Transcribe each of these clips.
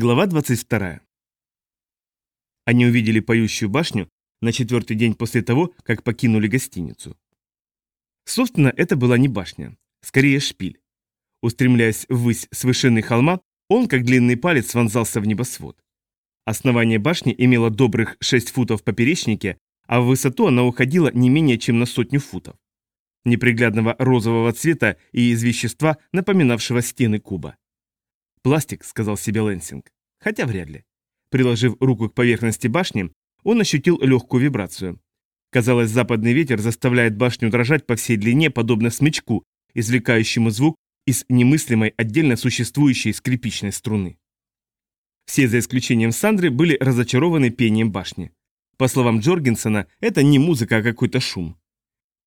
Глава 22. Они увидели поющую башню на четвертый день после того, как покинули гостиницу. Собственно, это была не башня, скорее шпиль. Устремляясь ввысь с вышины холма, он, как длинный палец, вонзался в небосвод. Основание башни имело добрых 6 футов в поперечнике, а в высоту она уходила не менее чем на сотню футов. Неприглядного розового цвета и из вещества, напоминавшего стены куба. «Пластик», — сказал себе Лэнсинг. Хотя вряд ли. Приложив руку к поверхности башни, он ощутил легкую вибрацию. Казалось, западный ветер заставляет башню дрожать по всей длине, подобно смычку, извлекающему звук из немыслимой отдельно существующей скрипичной струны. Все, за исключением Сандры, были разочарованы пением башни. По словам Джоргенсона, это не музыка, а какой-то шум.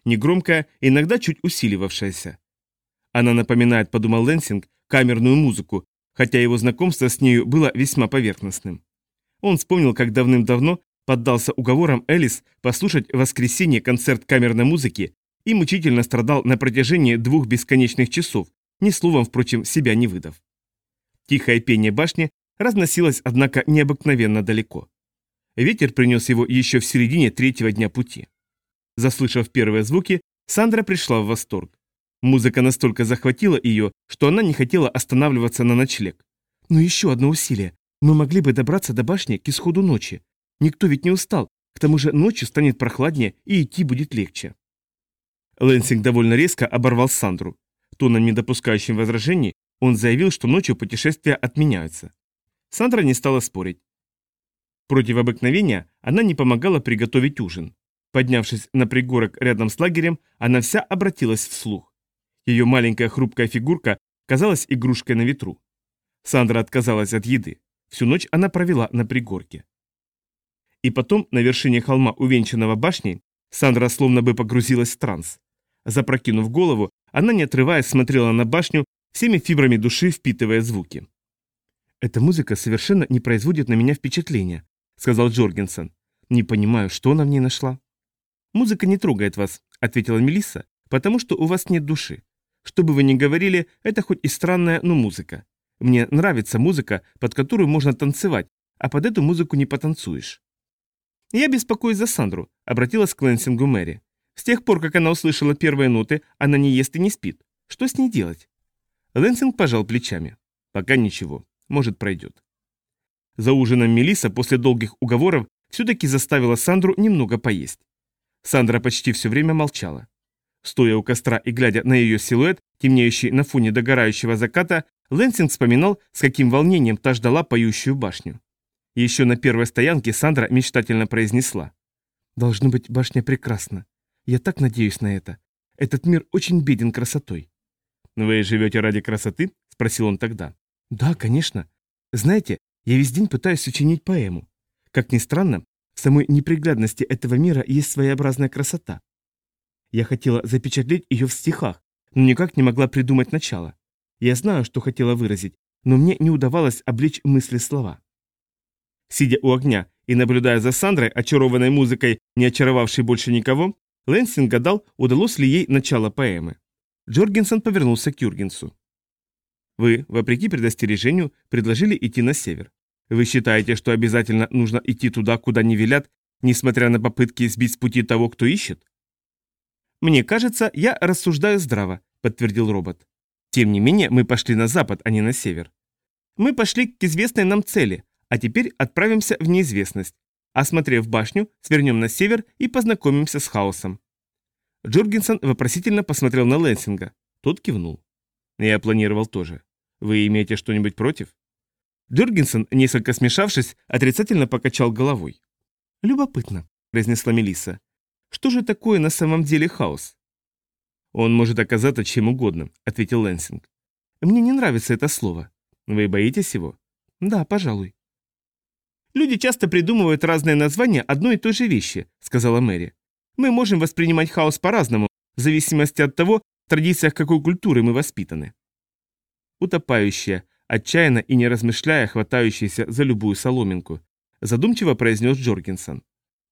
Негромкая, иногда чуть усиливавшаяся. Она напоминает, подумал Лэнсинг, камерную музыку, хотя его знакомство с нею было весьма поверхностным. Он вспомнил, как давным-давно поддался уговорам Элис послушать в воскресенье концерт камерной музыки и мучительно страдал на протяжении двух бесконечных часов, ни словом, впрочем, себя не выдав. Тихое пение башни разносилось, однако, необыкновенно далеко. Ветер принес его еще в середине третьего дня пути. Заслышав первые звуки, Сандра пришла в восторг. Музыка настолько захватила ее, что она не хотела останавливаться на ночлег. Но еще одно усилие. Мы могли бы добраться до башни к исходу ночи. Никто ведь не устал. К тому же ночью станет прохладнее и идти будет легче. Лэнсинг довольно резко оборвал Сандру. Тоном, не допускающим возражений, он заявил, что ночью путешествия отменяются. Сандра не стала спорить. Против обыкновения она не помогала приготовить ужин. Поднявшись на пригорок рядом с лагерем, она вся обратилась вслух. Ее маленькая хрупкая фигурка казалась игрушкой на ветру. Сандра отказалась от еды. Всю ночь она провела на пригорке. И потом, на вершине холма, увенчанного башней, Сандра словно бы погрузилась в транс. Запрокинув голову, она, не отрываясь, смотрела на башню, всеми фибрами души впитывая звуки. «Эта музыка совершенно не производит на меня впечатления», — сказал Джоргенсен. «Не понимаю, что она в ней нашла». «Музыка не трогает вас», — ответила Мелисса, «потому что у вас нет души. Что бы вы ни говорили, это хоть и странная, но музыка. Мне нравится музыка, под которую можно танцевать, а под эту музыку не потанцуешь. Я беспокоюсь за Сандру, обратилась к Лэнсингу Мэри. С тех пор, как она услышала первые ноты, она не ест и не спит. Что с ней делать? Лэнсинг пожал плечами. Пока ничего. Может, пройдет. За ужином Мелиса после долгих уговоров все-таки заставила Сандру немного поесть. Сандра почти все время молчала. Стоя у костра и глядя на ее силуэт, темнеющий на фоне догорающего заката, Лэнсинг вспоминал, с каким волнением та ждала поющую башню. Еще на первой стоянке Сандра мечтательно произнесла. «Должно быть, башня прекрасна. Я так надеюсь на это. Этот мир очень беден красотой». «Вы живете ради красоты?» – спросил он тогда. «Да, конечно. Знаете, я весь день пытаюсь сочинить поэму. Как ни странно, в самой неприглядности этого мира есть своеобразная красота. Я хотела запечатлеть ее в стихах, но никак не могла придумать начало. Я знаю, что хотела выразить, но мне не удавалось облечь мысли слова. Сидя у огня и наблюдая за Сандрой, очарованной музыкой, не очаровавшей больше никого, Лэнсинг гадал, удалось ли ей начало поэмы. Джоргенсон повернулся к Юргенсу. «Вы, вопреки предостережению, предложили идти на север. Вы считаете, что обязательно нужно идти туда, куда не велят, несмотря на попытки сбить с пути того, кто ищет?» «Мне кажется, я рассуждаю здраво», — подтвердил робот. «Тем не менее, мы пошли на запад, а не на север. Мы пошли к известной нам цели, а теперь отправимся в неизвестность. Осмотрев башню, свернем на север и познакомимся с хаосом». Джоргенсон вопросительно посмотрел на Лэнсинга. Тот кивнул. «Я планировал тоже. Вы имеете что-нибудь против?» Джоргенсон, несколько смешавшись, отрицательно покачал головой. «Любопытно», — произнесла Мелисса. Что же такое на самом деле хаос? Он может оказаться чем угодно, ответил Лэнсинг. Мне не нравится это слово. Вы боитесь его? Да, пожалуй. Люди часто придумывают разные названия одной и той же вещи, сказала Мэри. Мы можем воспринимать хаос по-разному, в зависимости от того, в традициях какой культуры мы воспитаны. Утопающая, отчаянно и не размышляя, хватающаяся за любую соломинку, задумчиво произнес Джоргенсон.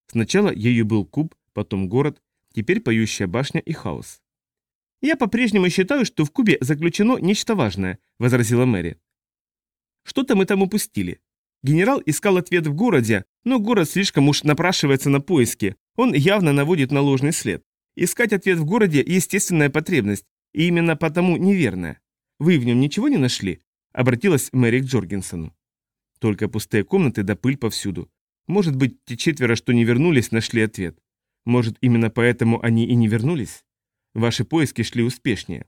Сначала ею был куб, потом город, теперь поющая башня и хаос. «Я по-прежнему считаю, что в Кубе заключено нечто важное», — возразила Мэри. Что-то мы там упустили. Генерал искал ответ в городе, но город слишком уж напрашивается на поиски. Он явно наводит на ложный след. Искать ответ в городе – естественная потребность, и именно потому неверная. Вы в нем ничего не нашли?» – обратилась Мэри к Джоргенсону. Только пустые комнаты да пыль повсюду. Может быть, те четверо, что не вернулись, нашли ответ. Может, именно поэтому они и не вернулись? Ваши поиски шли успешнее.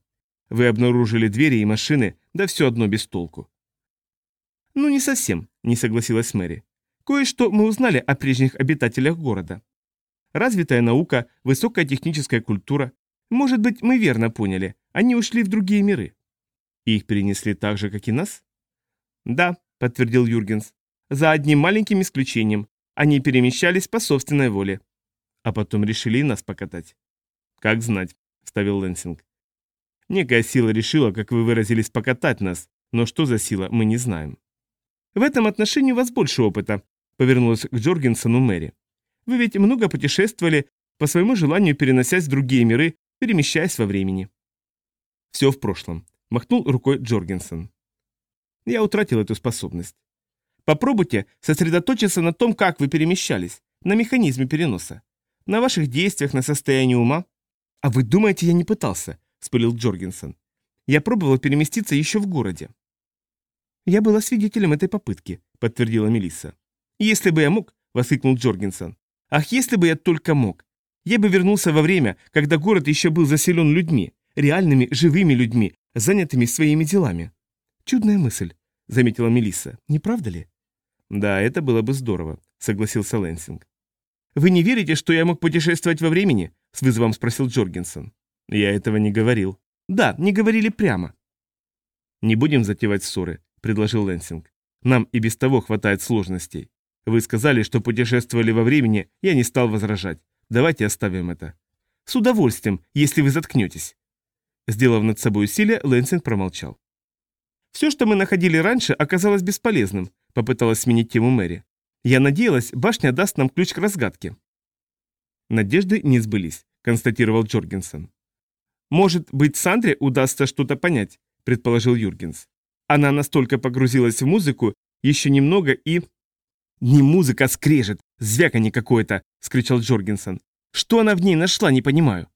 Вы обнаружили двери и машины, да все одно без толку. «Ну, не совсем», — не согласилась Мэри. «Кое-что мы узнали о прежних обитателях города. Развитая наука, высокая техническая культура. Может быть, мы верно поняли, они ушли в другие миры». «Их перенесли так же, как и нас?» «Да», — подтвердил Юргенс. «За одним маленьким исключением. Они перемещались по собственной воле». «А потом решили нас покатать». «Как знать», — вставил Лэнсинг. «Некая сила решила, как вы выразились, покатать нас, но что за сила, мы не знаем». В этом отношении у вас больше опыта, повернулась к Джоргенсону Мэри. Вы ведь много путешествовали, по своему желанию переносясь в другие миры, перемещаясь во времени. Все в прошлом, махнул рукой Джоргенсон. Я утратил эту способность. Попробуйте сосредоточиться на том, как вы перемещались, на механизме переноса, на ваших действиях, на состоянии ума. А вы думаете, я не пытался? Спылил Джоргенсон. Я пробовал переместиться еще в городе. «Я была свидетелем этой попытки», — подтвердила Мелисса. «Если бы я мог», — воскликнул Джоргенсон. «Ах, если бы я только мог! Я бы вернулся во время, когда город еще был заселен людьми, реальными, живыми людьми, занятыми своими делами». «Чудная мысль», — заметила Мелисса. «Не правда ли?» «Да, это было бы здорово», — согласился Лэнсинг. «Вы не верите, что я мог путешествовать во времени?» — с вызовом спросил Джоргенсон. «Я этого не говорил». «Да, не говорили прямо». «Не будем затевать ссоры», — предложил Лэнсинг. «Нам и без того хватает сложностей. Вы сказали, что путешествовали во времени, я не стал возражать. Давайте оставим это». «С удовольствием, если вы заткнетесь». Сделав над собой усилие, Лэнсинг промолчал. «Все, что мы находили раньше, оказалось бесполезным», — попыталась сменить тему Мэри. «Я надеялась, башня даст нам ключ к разгадке». Надежды не сбылись, констатировал Джоргенсен. «Может быть, Сандре удастся что-то понять», — предположил Юргенс. Она настолько погрузилась в музыку, еще немного и... «Не музыка, а скрежет, звяканье какое-то!» — скричал Джоргенсон. «Что она в ней нашла, не понимаю».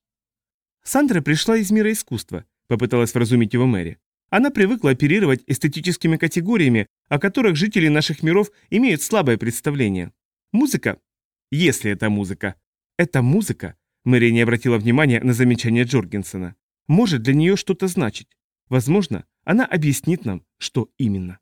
Сандра пришла из мира искусства, попыталась вразумить его Мэри. Она привыкла оперировать эстетическими категориями, о которых жители наших миров имеют слабое представление. Музыка, если это музыка, это музыка, Мэри не обратила внимания на замечание Джоргенсона, может для нее что-то значить. Возможно, она объяснит нам, что именно.